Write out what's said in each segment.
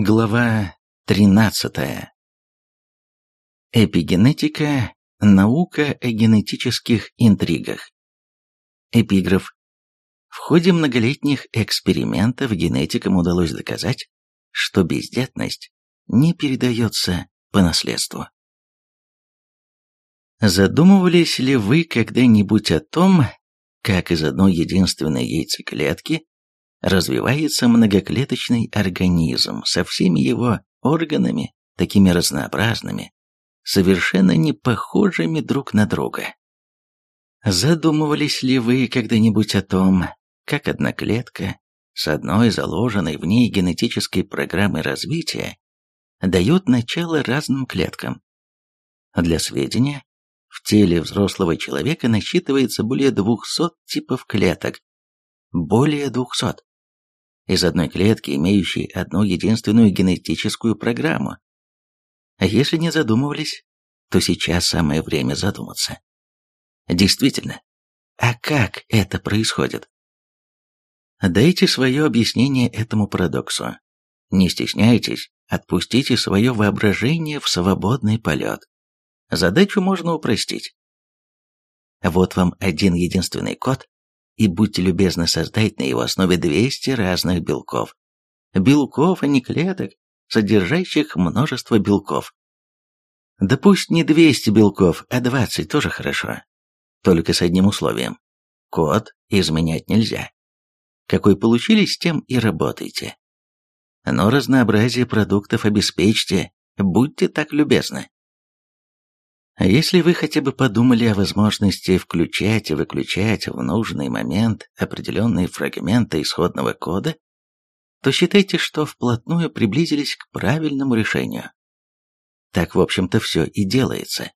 Глава 13. Эпигенетика – наука о генетических интригах. Эпиграф. В ходе многолетних экспериментов генетикам удалось доказать, что бездетность не передается по наследству. Задумывались ли вы когда-нибудь о том, как из одной единственной яйцеклетки развивается многоклеточный организм со всеми его органами, такими разнообразными, совершенно не похожими друг на друга. Задумывались ли вы когда-нибудь о том, как одна клетка с одной заложенной в ней генетической программой развития дает начало разным клеткам? Для сведения, в теле взрослого человека насчитывается более 200 типов клеток. Более 200 из одной клетки, имеющей одну единственную генетическую программу. А если не задумывались, то сейчас самое время задуматься. Действительно, а как это происходит? Дайте свое объяснение этому парадоксу. Не стесняйтесь, отпустите свое воображение в свободный полет. Задачу можно упростить. Вот вам один единственный код, и будьте любезны создать на его основе 200 разных белков. Белков, а не клеток, содержащих множество белков. Да пусть не 200 белков, а 20 тоже хорошо. Только с одним условием. Код изменять нельзя. Какой получили, с тем и работайте. Но разнообразие продуктов обеспечьте, будьте так любезны. А если вы хотя бы подумали о возможности включать и выключать в нужный момент определенные фрагменты исходного кода, то считайте, что вплотную приблизились к правильному решению. Так, в общем-то, все и делается.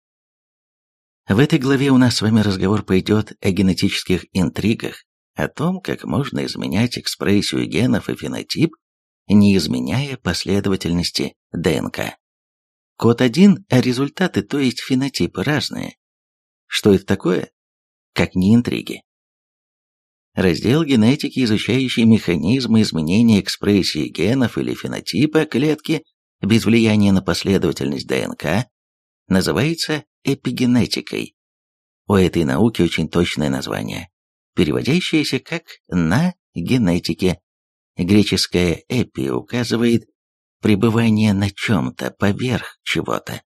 В этой главе у нас с вами разговор пойдет о генетических интригах, о том, как можно изменять экспрессию генов и фенотип, не изменяя последовательности ДНК. Код один, а результаты, то есть фенотипы, разные. Что это такое? Как не интриги. Раздел генетики, изучающий механизмы изменения экспрессии генов или фенотипа клетки без влияния на последовательность ДНК, называется эпигенетикой. У этой науки очень точное название, переводящееся как «на генетике». Греческое «эпи» указывает пребывание на чем-то, поверх чего-то.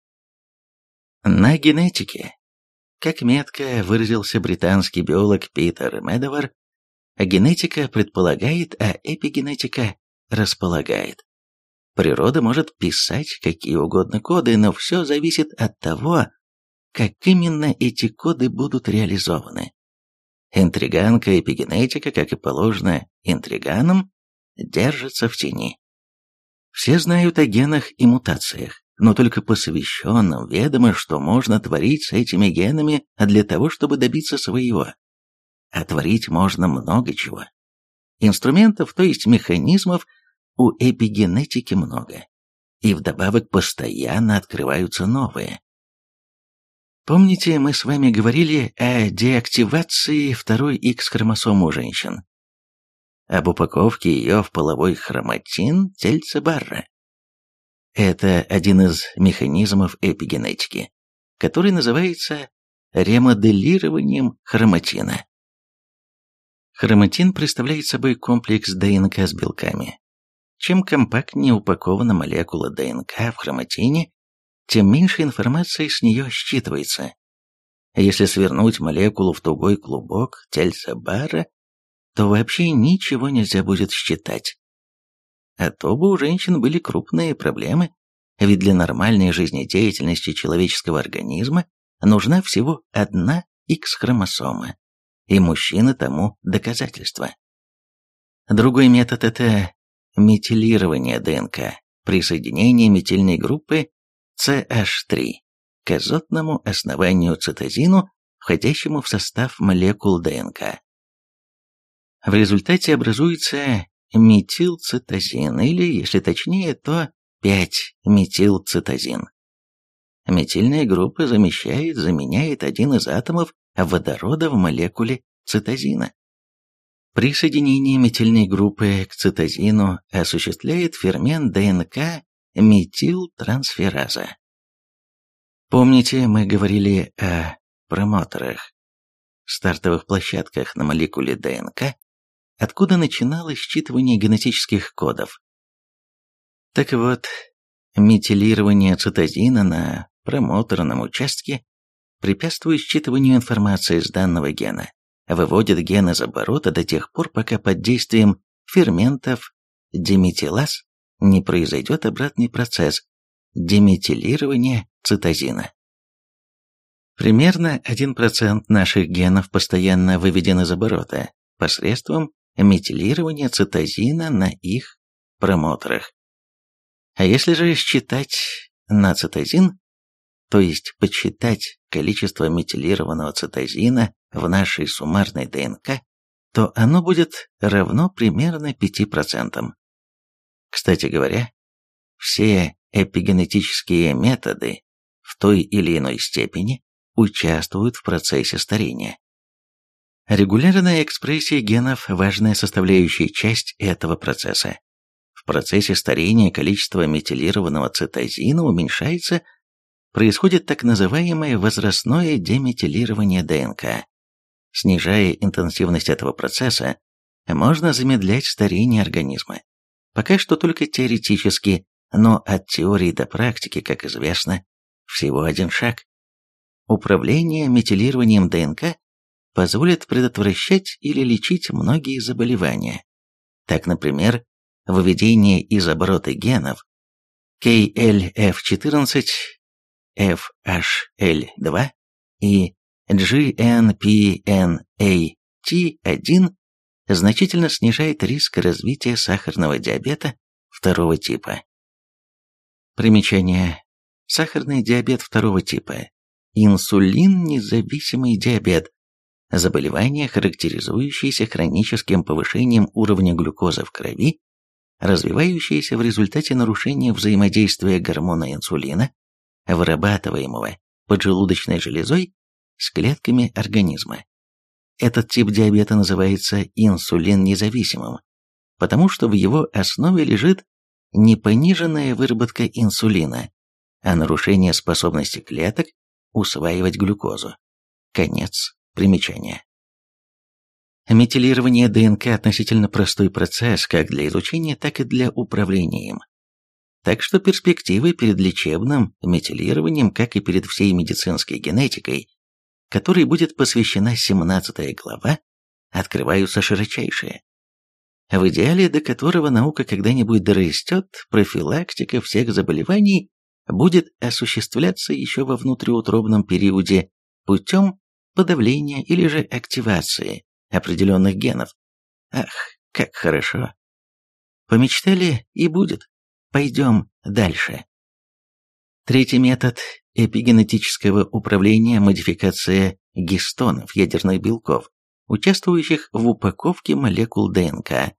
На генетике, как метко выразился британский биолог Питер Медовар, генетика предполагает, а эпигенетика располагает. Природа может писать какие угодно коды, но все зависит от того, как именно эти коды будут реализованы. Интриганка эпигенетика, как и положено интриганам, держится в тени. Все знают о генах и мутациях, но только посвященным ведомо, что можно творить с этими генами для того, чтобы добиться своего. А творить можно много чего. Инструментов, то есть механизмов, у эпигенетики много. И вдобавок постоянно открываются новые. Помните, мы с вами говорили о деактивации второй X-хромосомы у женщин? Об упаковке ее в половой хроматин тельца Барра. Это один из механизмов эпигенетики, который называется ремоделированием хроматина. Хроматин представляет собой комплекс ДНК с белками. Чем компактнее упакована молекула ДНК в хроматине, тем меньше информации с нее считывается. Если свернуть молекулу в тугой клубок тельца Барра, то вообще ничего нельзя будет считать. А то бы у женщин были крупные проблемы, ведь для нормальной жизнедеятельности человеческого организма нужна всего одна X-хромосома, и мужчина тому доказательство. Другой метод – это метилирование ДНК при соединении метильной группы CH3 к азотному основанию цитозину, входящему в состав молекул ДНК. В результате образуется метилцитозин, или, если точнее, то 5-метилцитозин. Метильная группа замещает, заменяет один из атомов водорода в молекуле цитозина. Присоединение метильной группы к цитозину осуществляет фермент ДНК метилтрансфераза. Помните, мы говорили о промоторах, стартовых площадках на молекуле ДНК, откуда начиналось считывание генетических кодов. Так вот, метилирование цитозина на промоторном участке препятствует считыванию информации с данного гена, выводит ген из оборота до тех пор, пока под действием ферментов диметилаз не произойдет обратный процесс деметилирования цитозина. Примерно 1% наших генов постоянно выведен из оборота посредством метилирования цитозина на их промоторах. А если же считать на цитозин, то есть подсчитать количество метилированного цитозина в нашей суммарной ДНК, то оно будет равно примерно 5%. Кстати говоря, все эпигенетические методы в той или иной степени участвуют в процессе старения. Регулярная экспрессия генов – важная составляющая часть этого процесса. В процессе старения количество метилированного цитозина уменьшается, происходит так называемое возрастное деметилирование ДНК. Снижая интенсивность этого процесса, можно замедлять старение организма. Пока что только теоретически, но от теории до практики, как известно, всего один шаг. Управление метилированием ДНК позволит предотвращать или лечить многие заболевания. Так, например, выведение из оборота генов KLF14, FHL2 и GNPNAT1 значительно снижает риск развития сахарного диабета второго типа. Примечание. Сахарный диабет второго типа. Инсулин-независимый диабет. Заболевание, характеризующееся хроническим повышением уровня глюкозы в крови, развивающееся в результате нарушения взаимодействия гормона инсулина, вырабатываемого поджелудочной железой, с клетками организма. Этот тип диабета называется инсулин-независимым, потому что в его основе лежит не пониженная выработка инсулина, а нарушение способности клеток усваивать глюкозу. Конец примечания. Метилирование ДНК относительно простой процесс как для изучения, так и для управления им. Так что перспективы перед лечебным метилированием, как и перед всей медицинской генетикой, которой будет посвящена 17 глава, открываются широчайшие. В идеале, до которого наука когда-нибудь дорастет, профилактика всех заболеваний будет осуществляться еще во внутриутробном периоде путем подавления или же активации определенных генов. Ах, как хорошо. Помечтали и будет. Пойдем дальше. Третий метод эпигенетического управления – модификация гистонов ядерных белков, участвующих в упаковке молекул ДНК,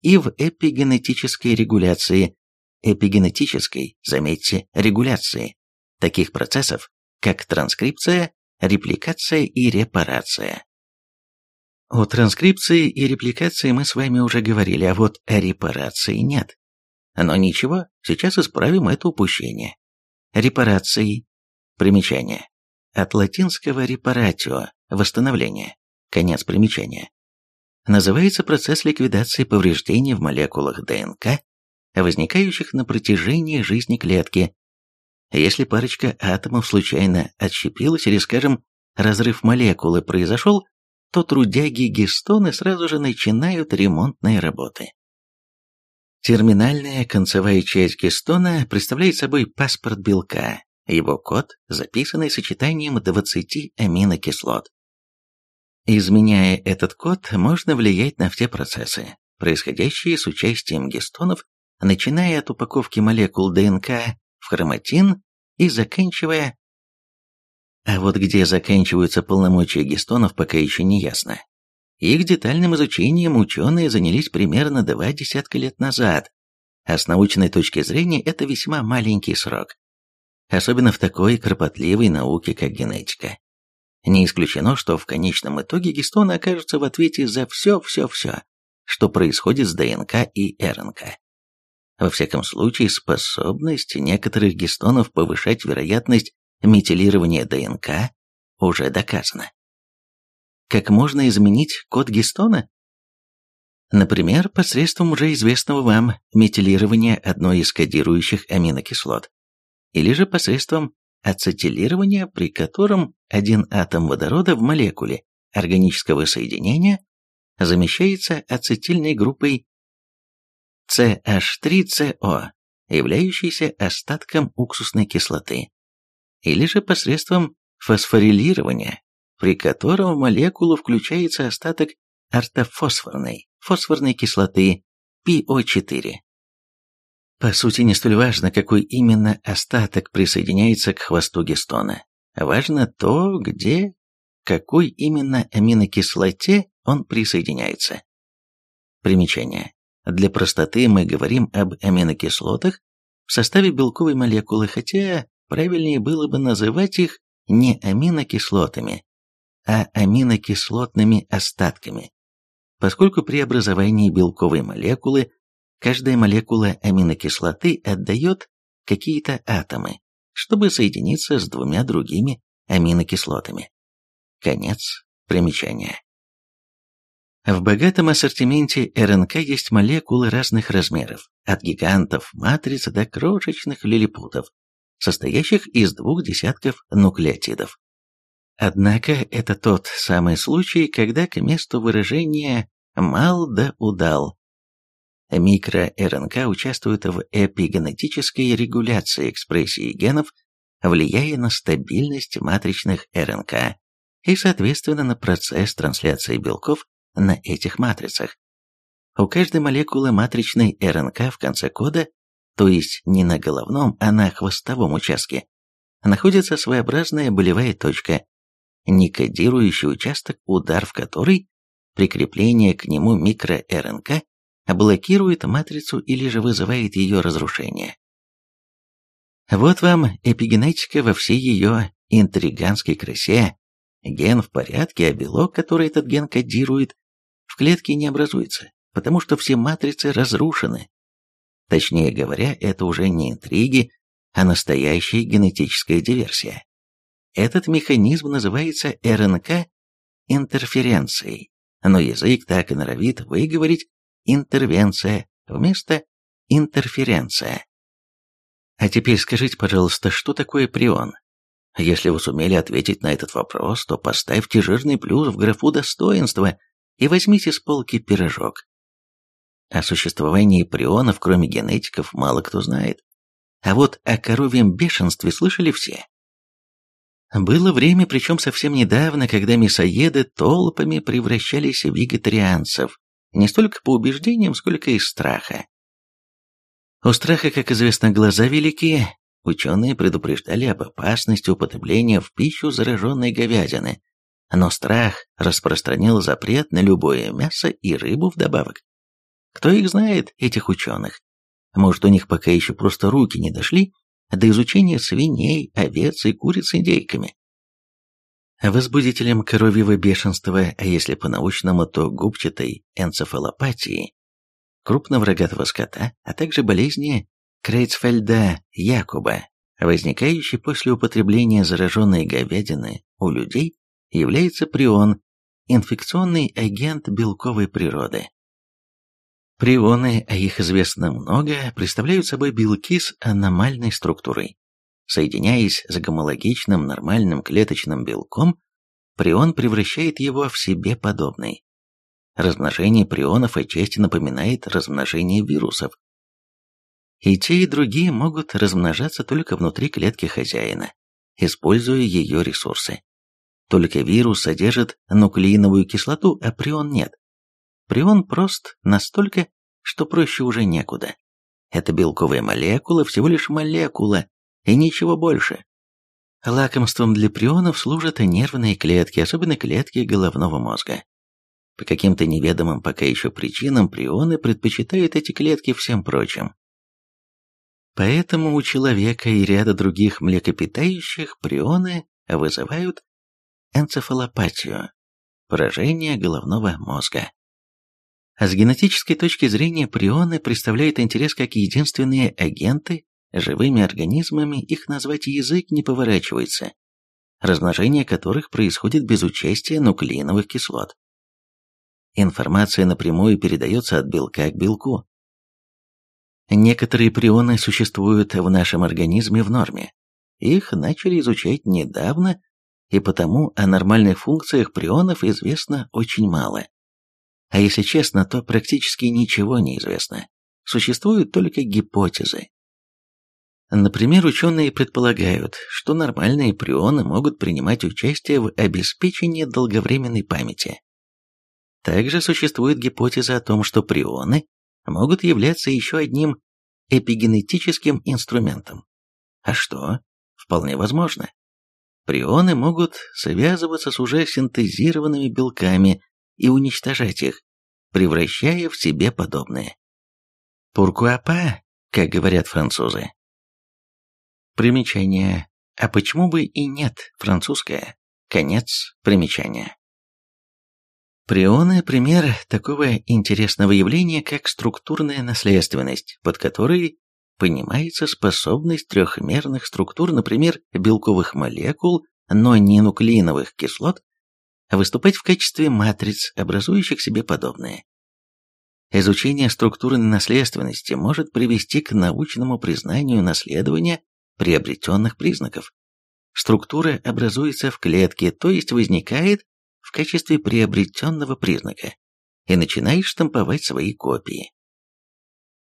и в эпигенетической регуляции, эпигенетической, заметьте, регуляции, таких процессов, как транскрипция, репликация и репарация. О транскрипции и репликации мы с вами уже говорили, а вот о репарации нет. Но ничего, сейчас исправим это упущение. Репарации. Примечание. От латинского reparatio – восстановление. Конец примечания. Называется процесс ликвидации повреждений в молекулах ДНК, возникающих на протяжении жизни клетки. Если парочка атомов случайно отщепилась или, скажем, разрыв молекулы произошел, то трудяги-гистоны сразу же начинают ремонтные работы. Терминальная концевая часть гистона представляет собой паспорт белка, его код, записанный сочетанием 20 аминокислот. Изменяя этот код, можно влиять на все процессы, происходящие с участием гистонов, начиная от упаковки молекул ДНК хроматин и заканчивая... А вот где заканчиваются полномочия гистонов, пока еще не ясно. Их детальным изучением ученые занялись примерно два десятка лет назад, а с научной точки зрения это весьма маленький срок. Особенно в такой кропотливой науке, как генетика. Не исключено, что в конечном итоге гистоны окажутся в ответе за все-все-все, что происходит с ДНК и РНК. Во всяком случае, способность некоторых гистонов повышать вероятность метилирования ДНК уже доказана. Как можно изменить код гистона? Например, посредством уже известного вам метилирования одной из кодирующих аминокислот, или же посредством ацетилирования, при котором один атом водорода в молекуле органического соединения замещается ацетильной группой CH3CO, являющейся остатком уксусной кислоты, или же посредством фосфорилирования, при котором в молекулу включается остаток ортофосфорной фосфорной кислоты PO4. По сути, не столь важно, какой именно остаток присоединяется к хвосту гистона. Важно то, где, какой именно аминокислоте он присоединяется. Примечание. Для простоты мы говорим об аминокислотах в составе белковой молекулы, хотя правильнее было бы называть их не аминокислотами, а аминокислотными остатками, поскольку при образовании белковой молекулы каждая молекула аминокислоты отдает какие-то атомы, чтобы соединиться с двумя другими аминокислотами. Конец примечания. В богатом ассортименте РНК есть молекулы разных размеров, от гигантов матриц до крошечных лилипутов, состоящих из двух десятков нуклеотидов. Однако это тот самый случай, когда к месту выражения «мал да удал» микро-РНК участвуют в эпигенетической регуляции экспрессии генов, влияя на стабильность матричных РНК и, соответственно, на процесс трансляции белков на этих матрицах. У каждой молекулы матричной РНК в конце кода, то есть не на головном, а на хвостовом участке, находится своеобразная болевая точка, некодирующий участок, удар в который, прикрепление к нему микро-РНК, блокирует матрицу или же вызывает ее разрушение. Вот вам эпигенетика во всей ее интриганской красе. Ген в порядке, а белок, который этот ген кодирует, в клетке не образуется, потому что все матрицы разрушены. Точнее говоря, это уже не интриги, а настоящая генетическая диверсия. Этот механизм называется РНК-интерференцией, но язык так и норовит выговорить интервенция вместо интерференция. А теперь скажите, пожалуйста, что такое прион? Если вы сумели ответить на этот вопрос, то поставьте жирный плюс в графу достоинства и возьмите с полки пирожок. О существовании прионов, кроме генетиков, мало кто знает. А вот о коровьем бешенстве слышали все. Было время, причем совсем недавно, когда мясоеды толпами превращались в вегетарианцев, не столько по убеждениям, сколько из страха. У страха, как известно, глаза велики. Ученые предупреждали об опасности употребления в пищу зараженной говядины, но страх распространил запрет на любое мясо и рыбу вдобавок. Кто их знает, этих ученых? Может, у них пока еще просто руки не дошли до изучения свиней, овец и куриц индейками. Возбудителем коровьего бешенства, а если по-научному, то губчатой энцефалопатии, крупного рогатого скота, а также болезни Крейцфельда-Якоба, возникающей после употребления зараженной говядины у людей, является прион, инфекционный агент белковой природы. Прионы, а их известно много, представляют собой белки с аномальной структурой. Соединяясь с гомологичным нормальным клеточным белком, прион превращает его в себе подобный. Размножение прионов отчасти напоминает размножение вирусов. И те, и другие могут размножаться только внутри клетки хозяина, используя ее ресурсы. Только вирус содержит нуклеиновую кислоту, а прион нет. Прион прост настолько, что проще уже некуда. Это белковая молекула, всего лишь молекула, и ничего больше. Лакомством для прионов служат нервные клетки, особенно клетки головного мозга. По каким-то неведомым пока еще причинам прионы предпочитают эти клетки всем прочим. Поэтому у человека и ряда других млекопитающих прионы вызывают энцефалопатию, поражение головного мозга. С генетической точки зрения прионы представляют интерес как единственные агенты, живыми организмами их назвать язык не поворачивается, размножение которых происходит без участия нуклеиновых кислот. Информация напрямую передается от белка к белку. Некоторые прионы существуют в нашем организме в норме. Их начали изучать недавно, и потому о нормальных функциях прионов известно очень мало. А если честно, то практически ничего не известно. Существуют только гипотезы. Например, ученые предполагают, что нормальные прионы могут принимать участие в обеспечении долговременной памяти. Также существует гипотеза о том, что прионы могут являться еще одним эпигенетическим инструментом. А что? Вполне возможно. Прионы могут связываться с уже синтезированными белками и уничтожать их, превращая в себе подобные. Пуркуапа, как говорят французы. Примечание. А почему бы и нет, французское. Конец примечания. Прионы – пример такого интересного явления, как структурная наследственность, под которой понимается способность трехмерных структур, например, белковых молекул, но не нуклеиновых кислот, выступать в качестве матриц, образующих себе подобные. Изучение структурной наследственности может привести к научному признанию наследования приобретенных признаков. Структура образуется в клетке, то есть возникает в качестве приобретенного признака, и начинает штамповать свои копии.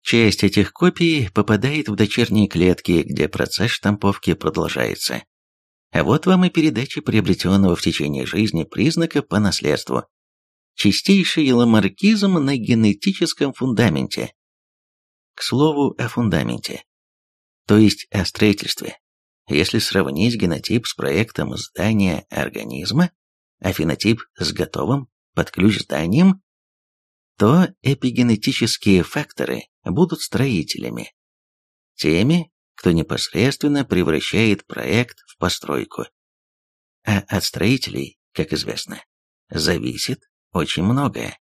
Часть этих копий попадает в дочерние клетки, где процесс штамповки продолжается. А вот вам и передача приобретенного в течение жизни признака по наследству. Чистейший ламаркизм на генетическом фундаменте. К слову о фундаменте, то есть о строительстве. Если сравнить генотип с проектом здания организма, а фенотип с готовым под ключ зданием, то эпигенетические факторы будут строителями. Теми, кто непосредственно превращает проект в постройку. А от строителей, как известно, зависит очень многое.